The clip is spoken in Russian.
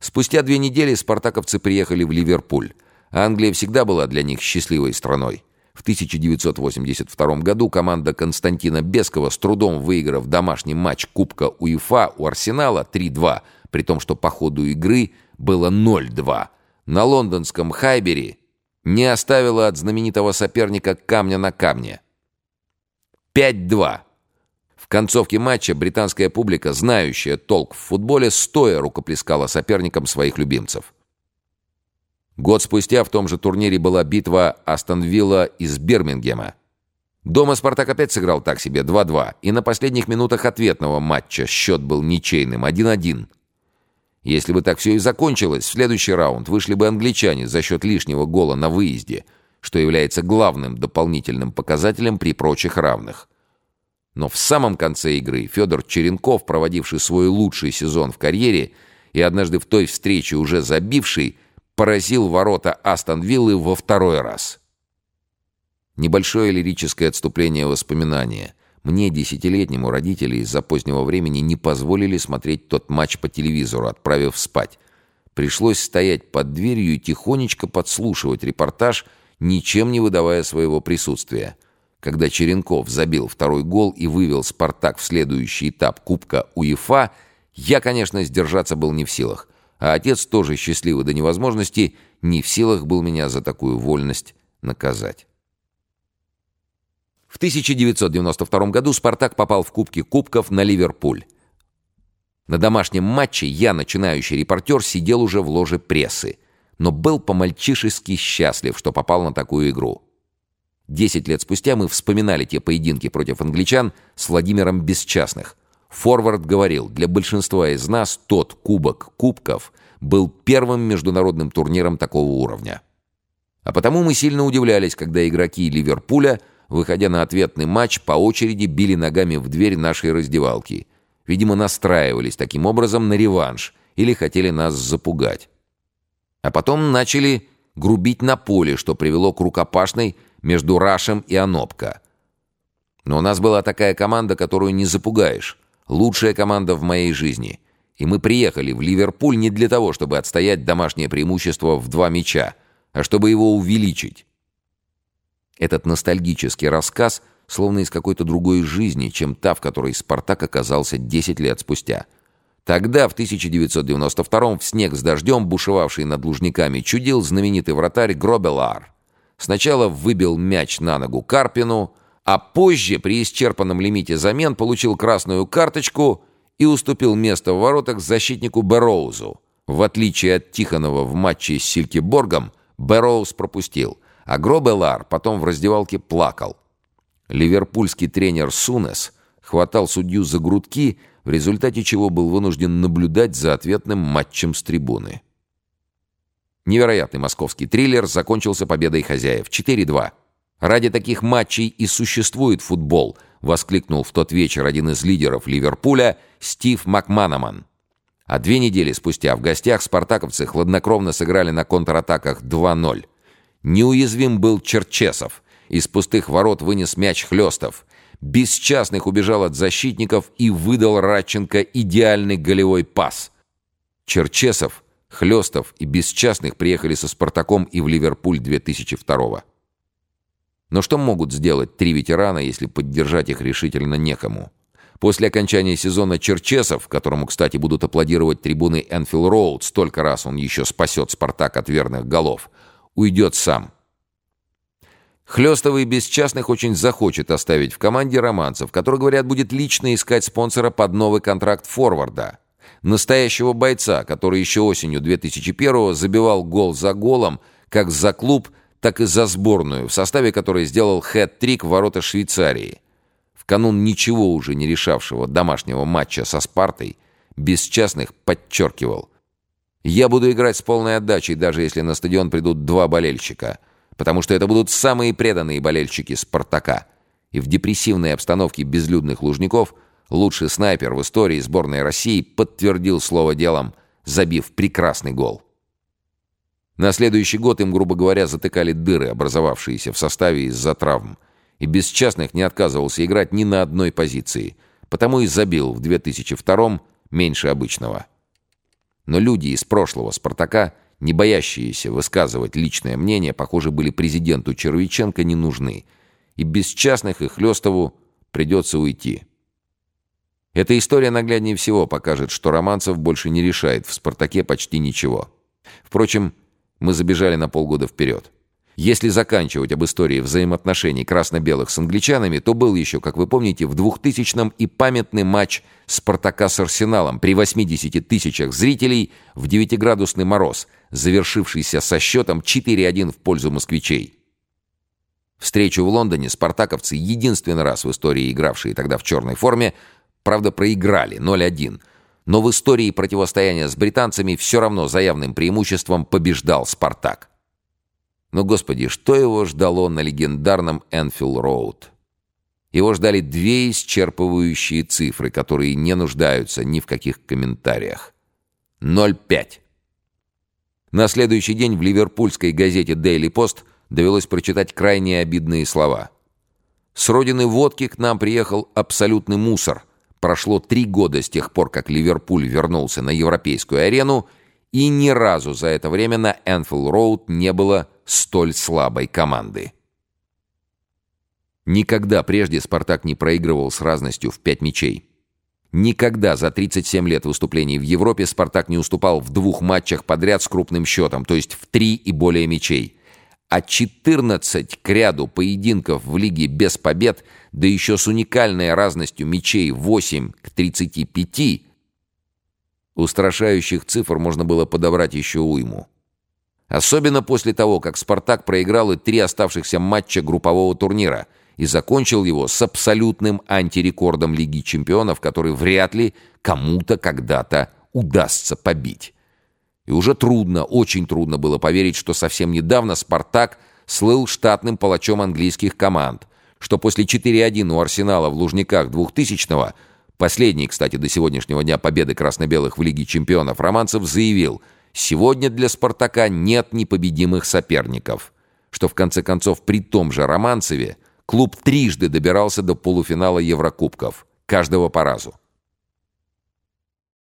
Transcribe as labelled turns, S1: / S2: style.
S1: Спустя две недели спартаковцы приехали в Ливерпуль. Англия всегда была для них счастливой страной. В 1982 году команда Константина Бескова, с трудом выиграв домашний матч Кубка УЕФА у Арсенала 3-2, при том, что по ходу игры было 0-2, на лондонском Хайбере не оставила от знаменитого соперника камня на камне. 5-2. В концовке матча британская публика, знающая толк в футболе, стоя рукоплескала соперникам своих любимцев. Год спустя в том же турнире была битва Астон Вилла из Бирмингема. Дома «Спартак» опять сыграл так себе 2-2, и на последних минутах ответного матча счет был ничейным 1-1. Если бы так все и закончилось, в следующий раунд вышли бы англичане за счет лишнего гола на выезде, что является главным дополнительным показателем при прочих равных. Но в самом конце игры Федор Черенков, проводивший свой лучший сезон в карьере и однажды в той встрече уже забивший, поразил ворота Астон Виллы во второй раз. Небольшое лирическое отступление воспоминания. Мне, десятилетнему, родители из-за позднего времени не позволили смотреть тот матч по телевизору, отправив спать. Пришлось стоять под дверью и тихонечко подслушивать репортаж, ничем не выдавая своего присутствия. Когда Черенков забил второй гол и вывел «Спартак» в следующий этап Кубка УЕФА, я, конечно, сдержаться был не в силах. А отец, тоже счастливый до невозможности, не в силах был меня за такую вольность наказать. В 1992 году «Спартак» попал в Кубки Кубков на Ливерпуль. На домашнем матче я, начинающий репортер, сидел уже в ложе прессы, но был по-мальчишески счастлив, что попал на такую игру. Десять лет спустя мы вспоминали те поединки против англичан с Владимиром Бесчастных – Форвард говорил, для большинства из нас тот кубок кубков был первым международным турниром такого уровня. А потому мы сильно удивлялись, когда игроки Ливерпуля, выходя на ответный матч, по очереди били ногами в дверь нашей раздевалки. Видимо, настраивались таким образом на реванш или хотели нас запугать. А потом начали грубить на поле, что привело к рукопашной между Рашем и Анопко. Но у нас была такая команда, которую не запугаешь. Лучшая команда в моей жизни. И мы приехали в Ливерпуль не для того, чтобы отстоять домашнее преимущество в два мяча, а чтобы его увеличить. Этот ностальгический рассказ словно из какой-то другой жизни, чем та, в которой Спартак оказался 10 лет спустя. Тогда, в 1992-м, в снег с дождем, бушевавший над лужниками, чудил знаменитый вратарь Гробелар. Сначала выбил мяч на ногу Карпину, а позже при исчерпанном лимите замен получил красную карточку и уступил место в воротах защитнику Бэрроузу. В отличие от Тихонова в матче с Силькиборгом, Бэрроуз пропустил, а Гробелар потом в раздевалке плакал. Ливерпульский тренер Сунес хватал судью за грудки, в результате чего был вынужден наблюдать за ответным матчем с трибуны. Невероятный московский триллер закончился победой хозяев 4-2. Ради таких матчей и существует футбол, воскликнул в тот вечер один из лидеров Ливерпуля Стив Макманаман. А две недели спустя в гостях спартаковцы хладнокровно сыграли на контратаках 2-0. Неуязвим был Черчесов. Из пустых ворот вынес мяч Хлестов. Бесчастных убежал от защитников и выдал Радченко идеальный голевой пас. Черчесов, Хлестов и Бесчастных приехали со «Спартаком» и в Ливерпуль 2002 -го. Но что могут сделать три ветерана, если поддержать их решительно некому? После окончания сезона Черчесов, которому, кстати, будут аплодировать трибуны Энфилл Роуд, столько раз он еще спасет «Спартак» от верных голов, уйдет сам. Хлестовый без частных очень захочет оставить в команде романцев, который, говорят, будет лично искать спонсора под новый контракт форварда. Настоящего бойца, который еще осенью 2001-го забивал гол за голом, как за клуб – так и за сборную, в составе которой сделал хэт-трик в ворота Швейцарии. В канун ничего уже не решавшего домашнего матча со «Спартой» без частных подчеркивал. «Я буду играть с полной отдачей, даже если на стадион придут два болельщика, потому что это будут самые преданные болельщики «Спартака». И в депрессивной обстановке безлюдных лужников лучший снайпер в истории сборной России подтвердил слово делом, забив прекрасный гол. На следующий год им, грубо говоря, затыкали дыры, образовавшиеся в составе из-за травм. И без частных не отказывался играть ни на одной позиции. Потому и забил в 2002-м меньше обычного. Но люди из прошлого «Спартака», не боящиеся высказывать личное мнение, похоже, были президенту Червиченко не нужны. И без частных и Хлестову придется уйти. Эта история нагляднее всего покажет, что Романцев больше не решает в «Спартаке» почти ничего. Впрочем, мы забежали на полгода вперед. Если заканчивать об истории взаимоотношений красно-белых с англичанами, то был еще, как вы помните, в 2000-м и памятный матч «Спартака» с «Арсеналом» при 80 тысячах зрителей в 9-градусный мороз, завершившийся со счетом 4-1 в пользу москвичей. Встречу в Лондоне спартаковцы, единственный раз в истории игравшие тогда в черной форме, правда проиграли 0-1, но в истории противостояния с британцами все равно за явным преимуществом побеждал «Спартак». Но, господи, что его ждало на легендарном Энфилл-Роуд? Его ждали две исчерпывающие цифры, которые не нуждаются ни в каких комментариях. 0,5. На следующий день в ливерпульской газете «Дейли Пост» довелось прочитать крайне обидные слова. «С родины водки к нам приехал абсолютный мусор. Прошло три года с тех пор, как Ливерпуль вернулся на европейскую арену, и ни разу за это время на Энфилл-Роуд не было столь слабой команды. Никогда прежде «Спартак» не проигрывал с разностью в пять мячей. Никогда за 37 лет выступлений в Европе «Спартак» не уступал в двух матчах подряд с крупным счетом, то есть в три и более мячей. А 14 к ряду поединков в лиге без побед, да еще с уникальной разностью мячей 8 к 35, устрашающих цифр можно было подобрать еще уйму. Особенно после того, как «Спартак» проиграл и три оставшихся матча группового турнира и закончил его с абсолютным антирекордом Лиги чемпионов, который вряд ли кому-то когда-то удастся побить. И уже трудно, очень трудно было поверить, что совсем недавно «Спартак» слыл штатным палачом английских команд, что после 4-1 у «Арсенала» в Лужниках 2000-го, последней, кстати, до сегодняшнего дня победы красно-белых в Лиге чемпионов, Романцев заявил – Сегодня для «Спартака» нет непобедимых соперников. Что в конце концов при том же Романцеве клуб трижды добирался до полуфинала Еврокубков, каждого по разу.